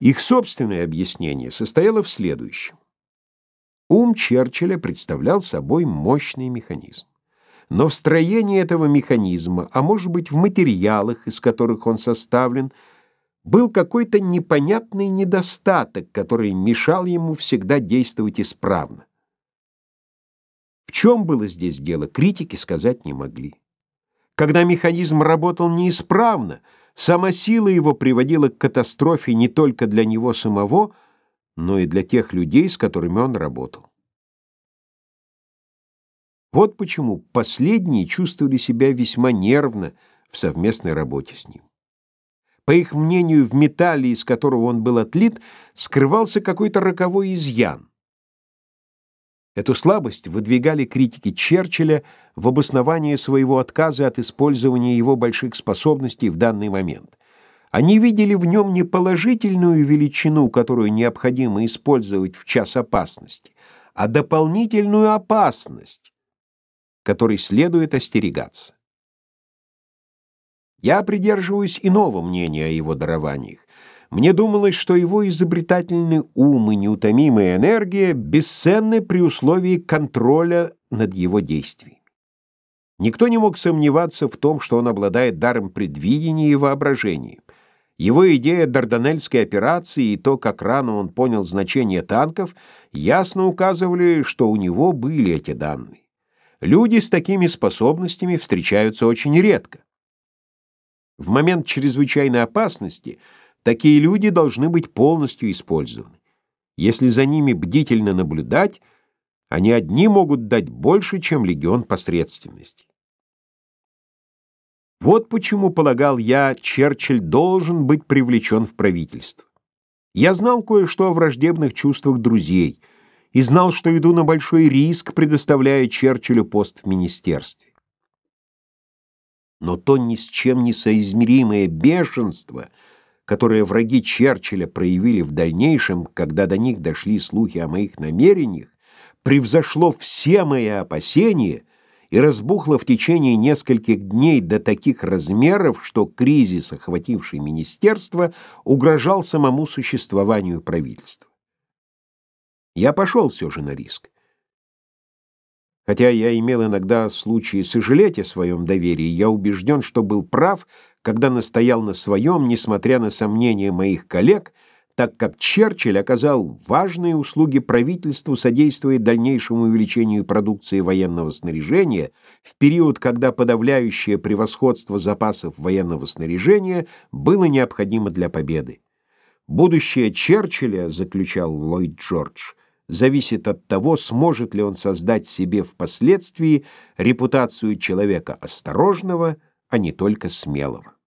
Их собственное объяснение состояло в следующем. Ум Черчилля представлял собой мощный механизм. Но в строении этого механизма, а может быть в материалах, из которых он составлен, был какой-то непонятный недостаток, который мешал ему всегда действовать исправно. В чем было здесь дело, критики сказать не могли. Когда механизм работал неисправно, сама сила его приводила к катастрофе не только для него самого, но и для тех людей, с которыми он работал. Вот почему последние чувствовали себя весьма нервно в совместной работе с ним. По их мнению, в металле, из которого он был отлит, скрывался какой-то роковой изъян. Эту слабость выдвигали критики Черчилля в обосновании своего отказа от использования его больших способностей в данный момент. Они видели в нем не положительную величину, которую необходимо использовать в час опасности, а дополнительную опасность, которой следует остерегаться. Я придерживаюсь иного мнения о его дарованиях. Мне думалось, что его изобретательный ум и неутомимая энергия бесценны при условии контроля над его действиями. Никто не мог сомневаться в том, что он обладает даром предвидения и воображения. Его идея Дарданельской операции и то, как рано он понял значение танков, ясно указывали, что у него были эти данные. Люди с такими способностями встречаются очень редко. В момент чрезвычайной опасности такие люди должны быть полностью использованы. Если за ними бдительно наблюдать, они одни могут дать больше, чем легион посредственности. Вот почему, полагал я, Черчилль должен быть привлечен в правительство. Я знал кое-что о враждебных чувствах друзей и знал, что иду на большой риск, предоставляя Черчиллю пост в министерстве но то ни с чем не соизмеримое бешенство, которое враги Черчилля проявили в дальнейшем, когда до них дошли слухи о моих намерениях, превзошло все мои опасения и разбухло в течение нескольких дней до таких размеров, что кризис, охвативший министерство, угрожал самому существованию правительства. Я пошел все же на риск. Хотя я имел иногда случаи сожалеть о своем доверии, я убежден, что был прав, когда настоял на своем, несмотря на сомнения моих коллег, так как Черчилль оказал важные услуги правительству, содействуя дальнейшему увеличению продукции военного снаряжения в период, когда подавляющее превосходство запасов военного снаряжения было необходимо для победы. Будущее Черчилля, заключал Ллойд Джордж, зависит от того, сможет ли он создать себе впоследствии репутацию человека осторожного, а не только смелого.